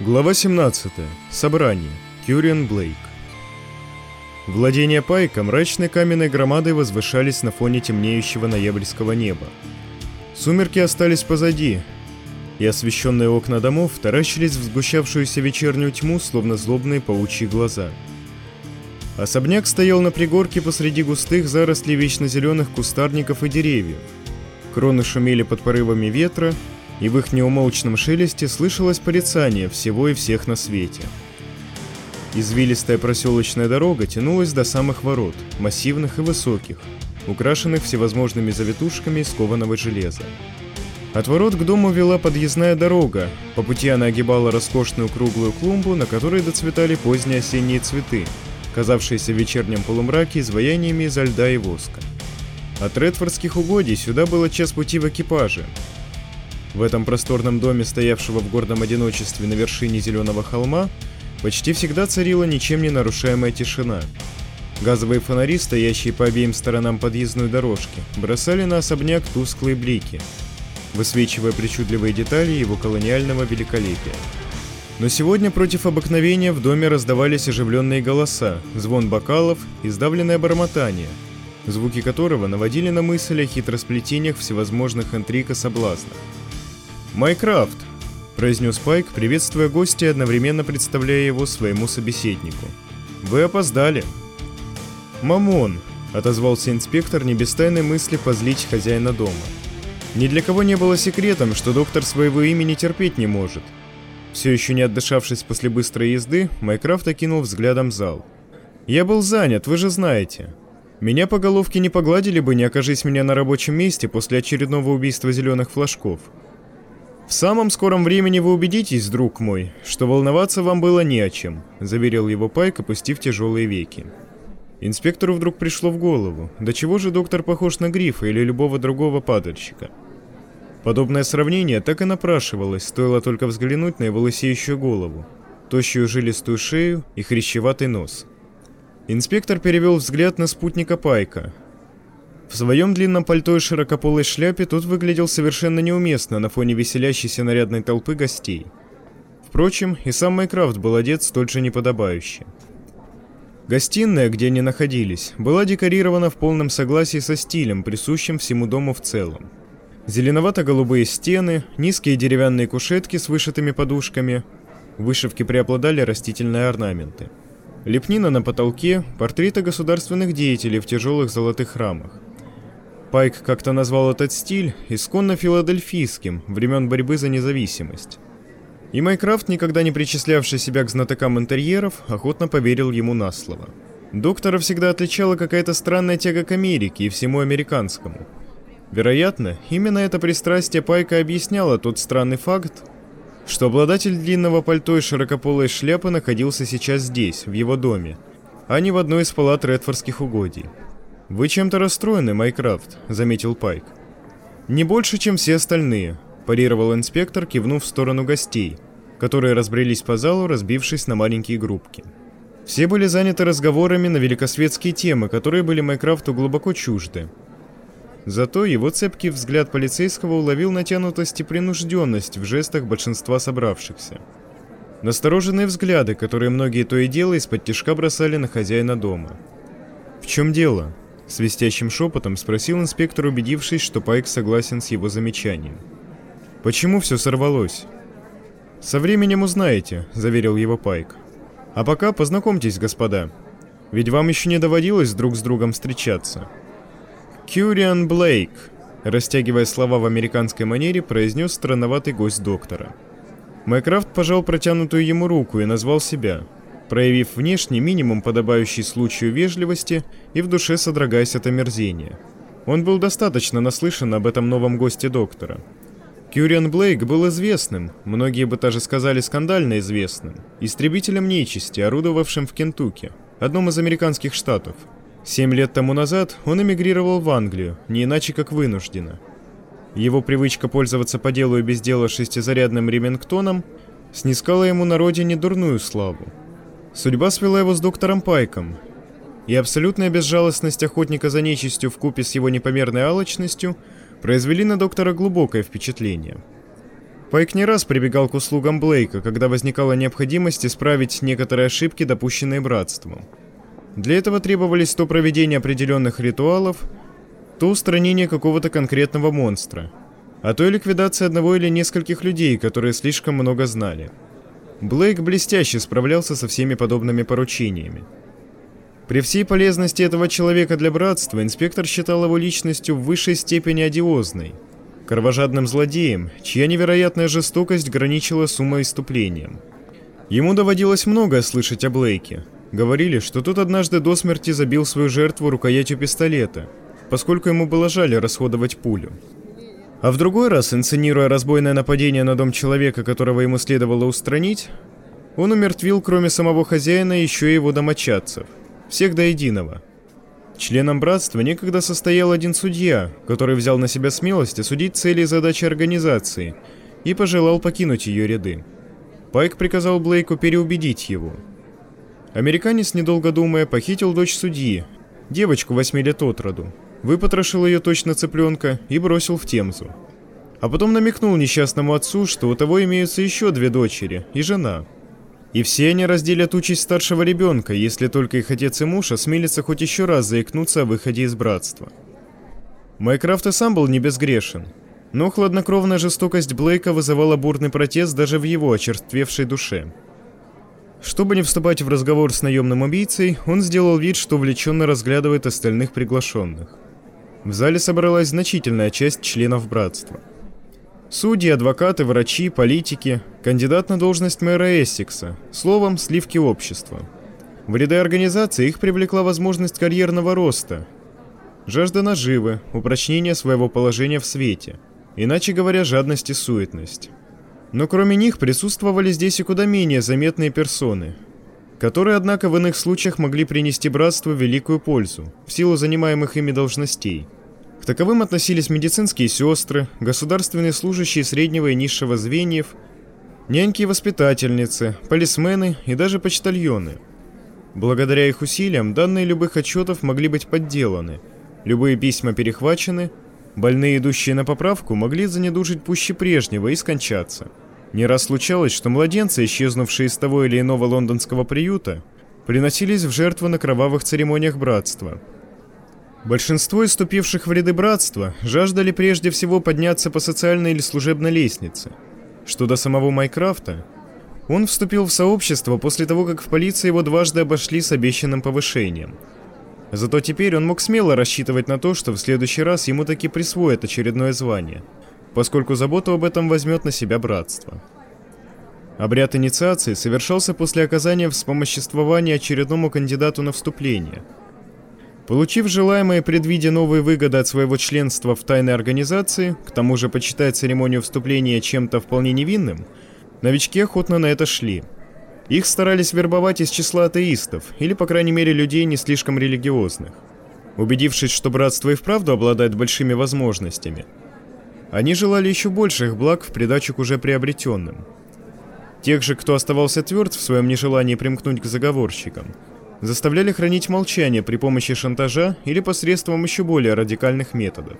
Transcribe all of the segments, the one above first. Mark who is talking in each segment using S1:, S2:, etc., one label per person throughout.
S1: Глава 17. Собрание. Кюриан Блейк. Владения Пайка мрачной каменной громадой возвышались на фоне темнеющего ноябрьского неба. Сумерки остались позади, и освещенные окна домов таращились в сгущавшуюся вечернюю тьму, словно злобные паучьи глаза. Особняк стоял на пригорке посреди густых зарослей вечно кустарников и деревьев. Кроны шумели под порывами ветра, и в их неумолчном шелесте слышалось порицание всего и всех на свете. Извилистая проселочная дорога тянулась до самых ворот, массивных и высоких, украшенных всевозможными завитушками из кованого железа. От ворот к дому вела подъездная дорога, по пути она огибала роскошную круглую клумбу, на которой доцветали поздние осенние цветы, казавшиеся в вечернем полумраке изваяниями изо льда и воска. От Редфордских угодий сюда было час пути в экипаже. В этом просторном доме, стоявшего в гордом одиночестве на вершине зеленого холма, почти всегда царила ничем не нарушаемая тишина. Газовые фонари, стоящие по обеим сторонам подъездной дорожки, бросали на особняк тусклые блики, высвечивая причудливые детали его колониального великолепия. Но сегодня против обыкновения в доме раздавались оживленные голоса, звон бокалов и сдавленное бормотание, звуки которого наводили на мысль о хитросплетениях всевозможных интриг и соблазнов. «Майкрафт!» – произнес Пайк, приветствуя гостя и одновременно представляя его своему собеседнику. «Вы опоздали!» «Мамон!» – отозвался инспектор, не без тайной мысли позлить хозяина дома. Ни для кого не было секретом, что доктор своего имени терпеть не может. Все еще не отдышавшись после быстрой езды, Майкрафт окинул взглядом зал. «Я был занят, вы же знаете. Меня по головке не погладили бы, не окажись меня на рабочем месте после очередного убийства зеленых флажков. В самом скором времени вы убедитесь, друг мой, что волноваться вам было не о чем», – заверил его Пайк, опустив тяжелые веки. Инспектору вдруг пришло в голову, до чего же доктор похож на Грифа или любого другого падальщика. Подобное сравнение так и напрашивалось, стоило только взглянуть на его лысеющую голову, тощую жилистую шею и хрящеватый нос. Инспектор перевел взгляд на спутника Пайка. В своем длинном пальто и широкополой шляпе тот выглядел совершенно неуместно на фоне веселящейся нарядной толпы гостей. Впрочем, и сам Майкрафт был одет столь же неподобающе. Гостиная, где они находились, была декорирована в полном согласии со стилем, присущим всему дому в целом. Зеленовато-голубые стены, низкие деревянные кушетки с вышитыми подушками, вышивки преобладали растительные орнаменты. Лепнина на потолке, портреты государственных деятелей в тяжелых золотых рамах. Пайк как-то назвал этот стиль исконно филадельфийским, времен борьбы за независимость. И Майкрафт, никогда не причислявший себя к знатокам интерьеров, охотно поверил ему на слово. Доктора всегда отличала какая-то странная тяга к Америке и всему американскому – Вероятно, именно это пристрастие Пайка объясняло тот странный факт, что обладатель длинного пальто и широкополой шляпы находился сейчас здесь, в его доме, а не в одной из палат Редфордских угодий. «Вы чем-то расстроены, Майкрафт», — заметил Пайк. «Не больше, чем все остальные», — парировал инспектор, кивнув в сторону гостей, которые разбрелись по залу, разбившись на маленькие группки. Все были заняты разговорами на великосветские темы, которые были Майкрафту глубоко чужды, Зато его цепкий взгляд полицейского уловил натянутость и принужденность в жестах большинства собравшихся. Настороженные взгляды, которые многие то и дело из-под тяжка бросали на хозяина дома. «В чем дело?» — свистящим шепотом спросил инспектор, убедившись, что Пайк согласен с его замечанием. «Почему все сорвалось?» «Со временем узнаете», — заверил его Пайк. «А пока познакомьтесь, господа. Ведь вам еще не доводилось друг с другом встречаться». «Кюриан Блейк», растягивая слова в американской манере, произнес странноватый гость доктора. Майкрафт пожал протянутую ему руку и назвал себя, проявив внешне минимум подобающий случаю вежливости и в душе содрогаясь от омерзения. Он был достаточно наслышан об этом новом госте доктора. Кюриан Блейк был известным, многие бы даже сказали скандально известным, истребителем нечисти, орудовавшим в Кентукки, одном из американских штатов – Семь лет тому назад он эмигрировал в Англию, не иначе как вынужденно. Его привычка пользоваться по делу и без дела шестизарядным ремингтоном снискала ему на родине дурную славу. Судьба свела его с доктором Пайком, и абсолютная безжалостность охотника за нечистью в купе с его непомерной алчностью произвели на доктора глубокое впечатление. Пайк не раз прибегал к услугам Блейка, когда возникала необходимость исправить некоторые ошибки, допущенные братством. Для этого требовались то проведение определенных ритуалов, то устранение какого-то конкретного монстра, а то и ликвидация одного или нескольких людей, которые слишком много знали. Блейк блестяще справлялся со всеми подобными поручениями. При всей полезности этого человека для братства, инспектор считал его личностью в высшей степени одиозной, кровожадным злодеем, чья невероятная жестокость граничила с умоиступлением. Ему доводилось многое слышать о Блейке. Говорили, что тот однажды до смерти забил свою жертву рукоятью пистолета, поскольку ему было жаль расходовать пулю. А в другой раз, инсценируя разбойное нападение на дом человека, которого ему следовало устранить, он умертвил, кроме самого хозяина, еще и его домочадцев – всех до единого. Членом братства некогда состоял один судья, который взял на себя смелость осудить цели и задачи организации и пожелал покинуть ее ряды. Пайк приказал Блейку переубедить его. Американец, недолго думая, похитил дочь судьи, девочку 8 лет от роду, выпотрошил ее точно цыпленка и бросил в Темзу. А потом намекнул несчастному отцу, что у того имеются еще две дочери и жена – и все они разделят участь старшего ребенка, если только их отец и муж осмелятся хоть еще раз заикнуться о выходе из братства. Майкрафт и сам был не безгрешен, но хладнокровная жестокость Блейка вызывала бурный протест даже в его очерствевшей душе. Чтобы не вступать в разговор с наемным убийцей, он сделал вид, что увлеченно разглядывает остальных приглашенных. В зале собралась значительная часть членов братства – Судьи, адвокаты, врачи, политики, кандидат на должность мэра Эссекса, словом, сливки общества. В ряды организации их привлекла возможность карьерного роста, жажда наживы, упрочнение своего положения в свете, иначе говоря, жадность и суетность. Но кроме них присутствовали здесь и куда менее заметные персоны, которые, однако, в иных случаях могли принести братству великую пользу в силу занимаемых ими должностей – к таковым относились медицинские сестры, государственные служащие среднего и низшего звеньев, няньки и воспитательницы, полисмены и даже почтальоны. Благодаря их усилиям данные любых отчетов могли быть подделаны, любые письма перехвачены, больные, идущие на поправку, могли занедужить пуще прежнего и скончаться. Не раз случалось, что младенцы, исчезнувшие из того или иного лондонского приюта, приносились в жертву на кровавых церемониях братства – Большинство иступивших в ряды братства жаждали прежде всего подняться по социальной или служебной лестнице. Что до самого Майкрафта, он вступил в сообщество после того, как в полиции его дважды обошли с обещанным повышением. Зато теперь он мог смело рассчитывать на то, что в следующий раз ему таки присвоят очередное звание, поскольку заботу об этом возьмет на себя братство. Обряд инициации совершался после оказания вспомоществования очередному кандидату на вступление – Получив желаемое предвидя новые выгоды от своего членства в тайной организации, к тому же почитать церемонию вступления чем-то вполне невинным, новички охотно на это шли. Их старались вербовать из числа атеистов, или, по крайней мере, людей не слишком религиозных. Убедившись, что братство и вправду обладает большими возможностями, они желали еще больших благ в придачу к уже приобретенным. Тех же, кто оставался тверд в своем нежелании примкнуть к заговорщикам – заставляли хранить молчание при помощи шантажа или посредством еще более радикальных методов.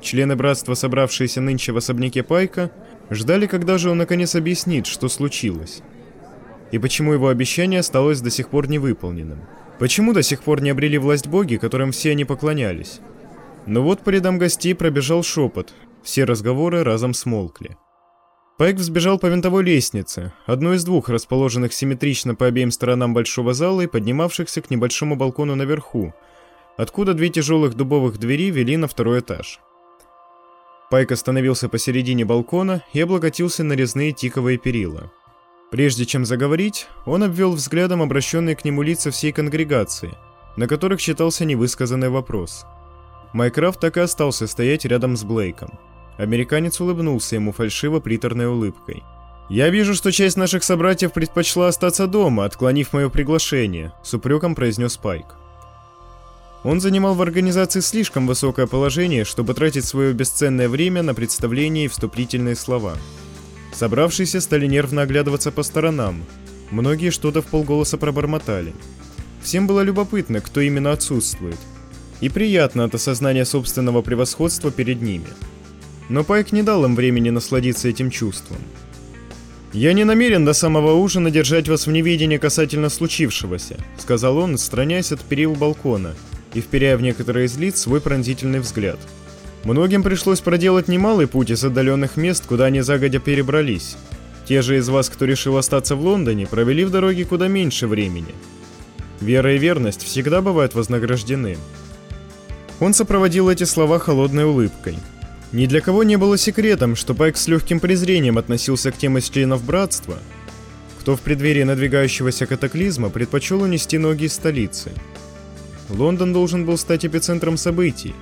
S1: Члены братства, собравшиеся нынче в особняке Пайка, ждали, когда же он наконец объяснит, что случилось. И почему его обещание осталось до сих пор невыполненным. Почему до сих пор не обрели власть боги, которым все они поклонялись. Но вот по рядам гостей пробежал шепот, все разговоры разом смолкли. Пайк взбежал по винтовой лестнице, одной из двух расположенных симметрично по обеим сторонам большого зала и поднимавшихся к небольшому балкону наверху, откуда две тяжелых дубовых двери вели на второй этаж. Пайк остановился посередине балкона и облокотился на резные тиковые перила. Прежде чем заговорить, он обвел взглядом обращенные к нему лица всей конгрегации, на которых читался невысказанный вопрос. Майкрафт так и остался стоять рядом с Блейком. Американец улыбнулся ему фальшиво-приторной улыбкой. «Я вижу, что часть наших собратьев предпочла остаться дома, отклонив мое приглашение», — с упреком произнес Пайк. Он занимал в организации слишком высокое положение, чтобы тратить свое бесценное время на представления и вступительные слова. Собравшиеся стали нервно оглядываться по сторонам. Многие что-то в полголоса пробормотали. Всем было любопытно, кто именно отсутствует. И приятно от осознания собственного превосходства перед ними. Но Пайк не дал им времени насладиться этим чувством. «Я не намерен до самого ужина держать вас в неведении касательно случившегося», сказал он, отстраняясь от перил балкона и вперяя в некоторые из лиц свой пронзительный взгляд. Многим пришлось проделать немалый путь из отдаленных мест, куда они загодя перебрались. Те же из вас, кто решил остаться в Лондоне, провели в дороге куда меньше времени. Вера и верность всегда бывают вознаграждены. Он сопроводил эти слова холодной улыбкой. Ни для кого не было секретом, что Пайк с легким презрением относился к тем из членов братства, кто в преддверии надвигающегося катаклизма предпочел унести ноги из столицы. Лондон должен был стать эпицентром событий,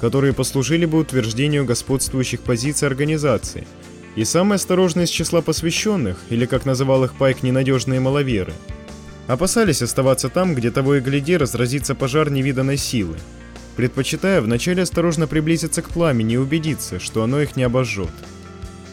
S1: которые послужили бы утверждению господствующих позиций организации, и самые осторожные из числа посвященных, или как называл их Пайк, ненадежные маловеры, опасались оставаться там, где того и гляди разразится пожар невиданной силы – предпочитая вначале осторожно приблизиться к пламени и убедиться, что оно их не обожжет.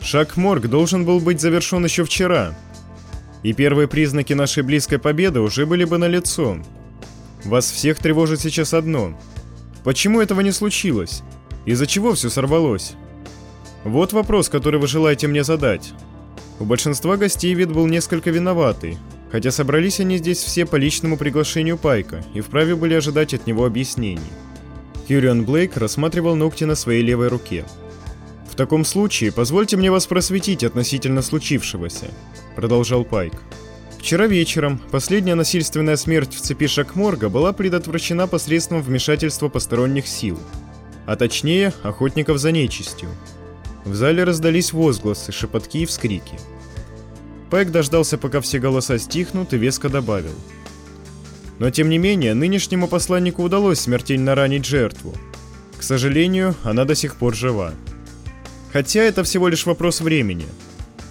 S1: Шаг морг должен был быть завершен еще вчера, и первые признаки нашей близкой победы уже были бы налицо. Вас всех тревожит сейчас одно. Почему этого не случилось? Из-за чего все сорвалось? Вот вопрос, который вы желаете мне задать. У большинства гостей вид был несколько виноватый, хотя собрались они здесь все по личному приглашению Пайка и вправе были ожидать от него объяснений. Кьюриан Блейк рассматривал ногти на своей левой руке. «В таком случае, позвольте мне вас просветить относительно случившегося», — продолжал Пайк. Вчера вечером последняя насильственная смерть в цепи Шакморга была предотвращена посредством вмешательства посторонних сил, а точнее, охотников за нечистью. В зале раздались возгласы, шепотки и вскрики. Пайк дождался, пока все голоса стихнут, и веско добавил — но тем не менее, нынешнему посланнику удалось смертельно ранить жертву. К сожалению, она до сих пор жива. Хотя это всего лишь вопрос времени.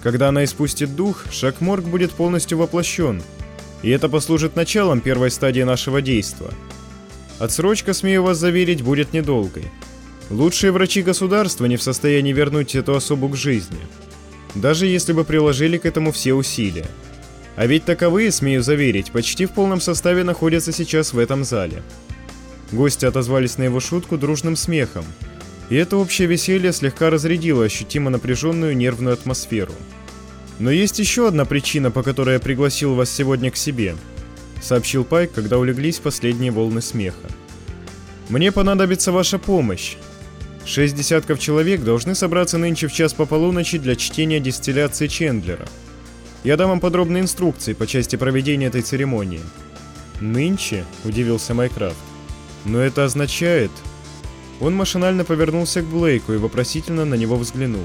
S1: Когда она испустит дух, Шакморг будет полностью воплощен, и это послужит началом первой стадии нашего действа. Отсрочка, смею вас заверить, будет недолгой. Лучшие врачи государства не в состоянии вернуть эту особу к жизни, даже если бы приложили к этому все усилия. А ведь таковые, смею заверить, почти в полном составе находятся сейчас в этом зале. Гости отозвались на его шутку дружным смехом, и это общее веселье слегка разрядило ощутимо напряженную нервную атмосферу. «Но есть еще одна причина, по которой я пригласил вас сегодня к себе», сообщил Пайк, когда улеглись последние волны смеха. «Мне понадобится ваша помощь. Шесть десятков человек должны собраться нынче в час по полуночи для чтения дистилляции Чендлера – я дам вам подробные инструкции по части проведения этой церемонии. Нынче, удивился Майкрафт. Но это означает... Он машинально повернулся к Блейку и вопросительно на него взглянул.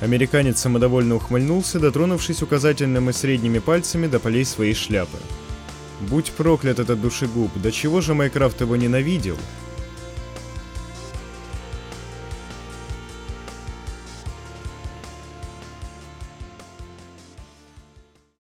S1: Американец самодовольно ухмыльнулся, дотронувшись указательным и средними пальцами до полей своей шляпы. Будь проклят этот душегуб, до чего же Майкрафт его ненавидел,